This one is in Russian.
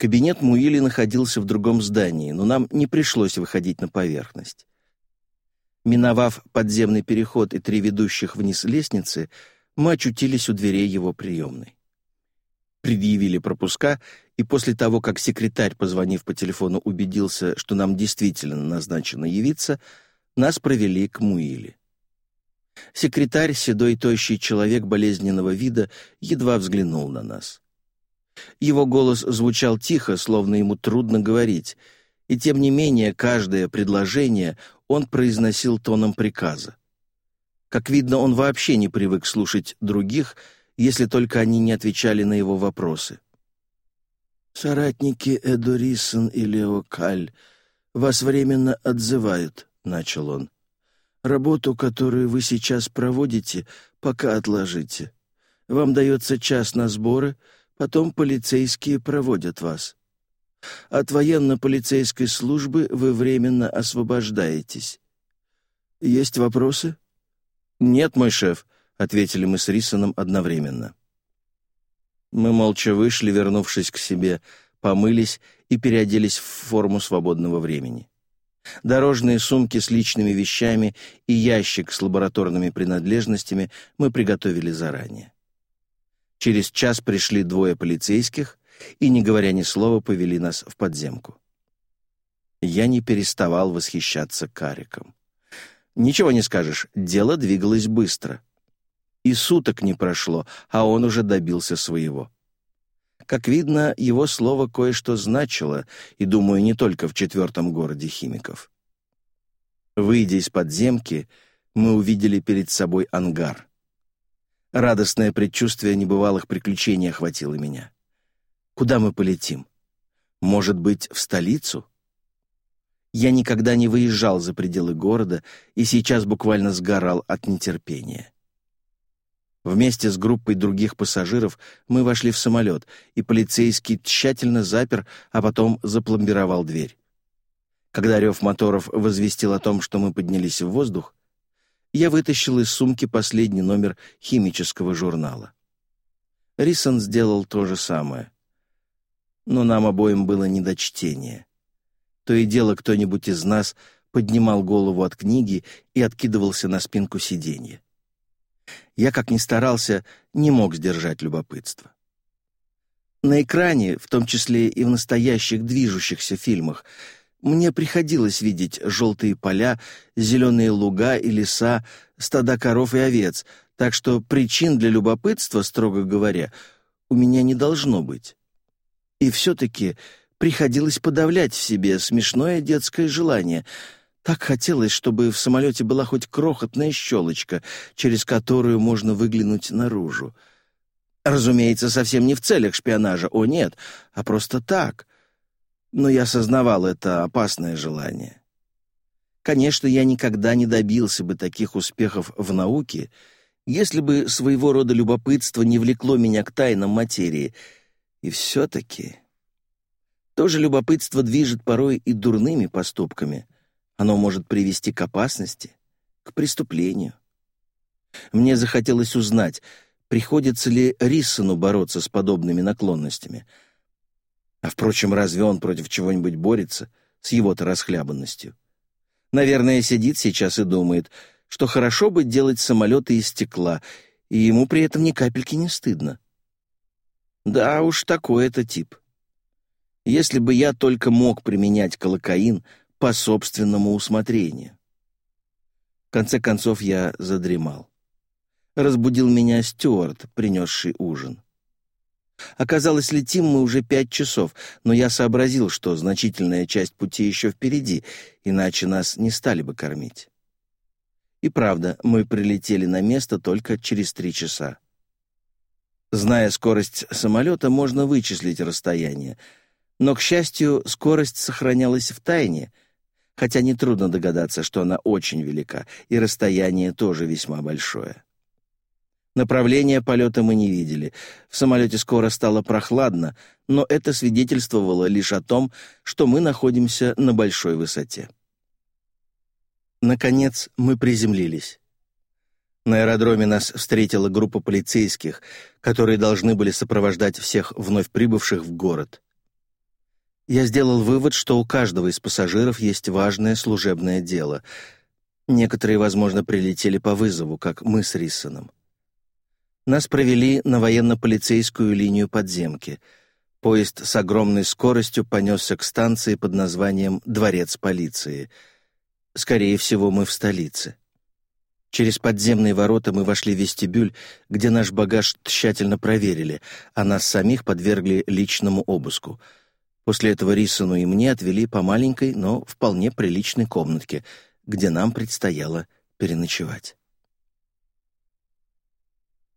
Кабинет Муили находился в другом здании, но нам не пришлось выходить на поверхность. Миновав подземный переход и три ведущих вниз лестницы, мы очутились у дверей его приемной. Предъявили пропуска, и после того, как секретарь, позвонив по телефону, убедился, что нам действительно назначено явиться, нас провели к Муиле. Секретарь, седой тощий человек болезненного вида, едва взглянул на нас. Его голос звучал тихо, словно ему трудно говорить, и тем не менее каждое предложение он произносил тоном приказа. Как видно, он вообще не привык слушать других, если только они не отвечали на его вопросы. «Соратники Эдурисон и Лео Леокаль вас временно отзывают», — начал он. «Работу, которую вы сейчас проводите, пока отложите. Вам дается час на сборы — Потом полицейские проводят вас. От военно-полицейской службы вы временно освобождаетесь. Есть вопросы? Нет, мой шеф, ответили мы с Рисоном одновременно. Мы молча вышли, вернувшись к себе, помылись и переоделись в форму свободного времени. Дорожные сумки с личными вещами и ящик с лабораторными принадлежностями мы приготовили заранее. Через час пришли двое полицейских и, не говоря ни слова, повели нас в подземку. Я не переставал восхищаться кариком. Ничего не скажешь, дело двигалось быстро. И суток не прошло, а он уже добился своего. Как видно, его слово кое-что значило, и, думаю, не только в четвертом городе химиков. Выйдя из подземки, мы увидели перед собой ангар. Радостное предчувствие небывалых приключений охватило меня. Куда мы полетим? Может быть, в столицу? Я никогда не выезжал за пределы города и сейчас буквально сгорал от нетерпения. Вместе с группой других пассажиров мы вошли в самолет, и полицейский тщательно запер, а потом запломбировал дверь. Когда рев моторов возвестил о том, что мы поднялись в воздух, я вытащил из сумки последний номер химического журнала. Рисон сделал то же самое. Но нам обоим было не до чтения. То и дело кто-нибудь из нас поднимал голову от книги и откидывался на спинку сиденья. Я, как ни старался, не мог сдержать любопытство. На экране, в том числе и в настоящих движущихся фильмах, мне приходилось видеть желтые поля, зеленые луга и леса, стада коров и овец, так что причин для любопытства, строго говоря, у меня не должно быть. И все-таки приходилось подавлять в себе смешное детское желание. Так хотелось, чтобы в самолете была хоть крохотная щелочка, через которую можно выглянуть наружу. Разумеется, совсем не в целях шпионажа, о нет, а просто так, но я осознавал это опасное желание. Конечно, я никогда не добился бы таких успехов в науке, если бы своего рода любопытство не влекло меня к тайнам материи. И все-таки... То же любопытство движет порой и дурными поступками. Оно может привести к опасности, к преступлению. Мне захотелось узнать, приходится ли Риссону бороться с подобными наклонностями — а, впрочем, разве он против чего-нибудь борется с его-то расхлябанностью? Наверное, сидит сейчас и думает, что хорошо бы делать самолеты из стекла, и ему при этом ни капельки не стыдно. Да уж, такой это тип. Если бы я только мог применять колокаин по собственному усмотрению. В конце концов, я задремал. Разбудил меня Стюарт, принесший ужин. Оказалось, летим мы уже пять часов, но я сообразил, что значительная часть пути еще впереди, иначе нас не стали бы кормить. И правда, мы прилетели на место только через три часа. Зная скорость самолета, можно вычислить расстояние. Но, к счастью, скорость сохранялась в тайне, хотя нетрудно догадаться, что она очень велика, и расстояние тоже весьма большое. Направления полета мы не видели. В самолете скоро стало прохладно, но это свидетельствовало лишь о том, что мы находимся на большой высоте. Наконец мы приземлились. На аэродроме нас встретила группа полицейских, которые должны были сопровождать всех вновь прибывших в город. Я сделал вывод, что у каждого из пассажиров есть важное служебное дело. Некоторые, возможно, прилетели по вызову, как мы с Риссоном. Нас провели на военно-полицейскую линию подземки. Поезд с огромной скоростью понесся к станции под названием «Дворец полиции». Скорее всего, мы в столице. Через подземные ворота мы вошли в вестибюль, где наш багаж тщательно проверили, а нас самих подвергли личному обыску. После этого Рисону и мне отвели по маленькой, но вполне приличной комнатке, где нам предстояло переночевать.